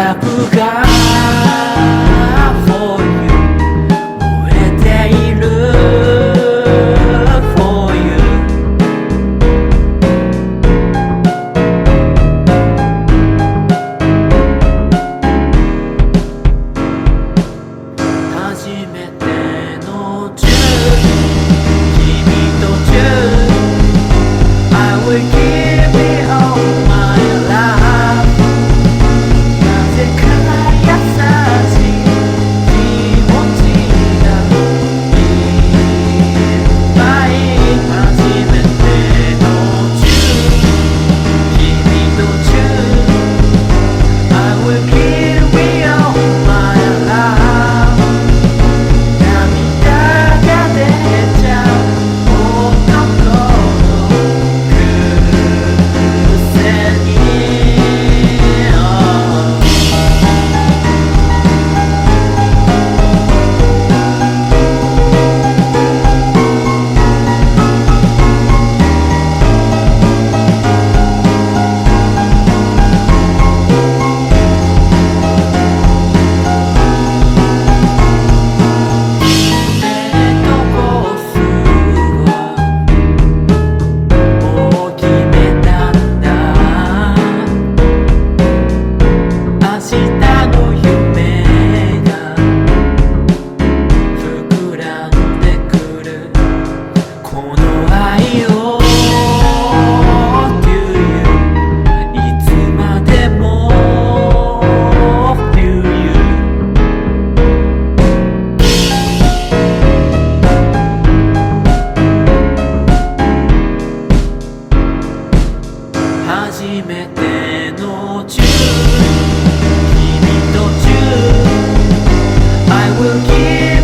な部が初めてのチ君とチ I will give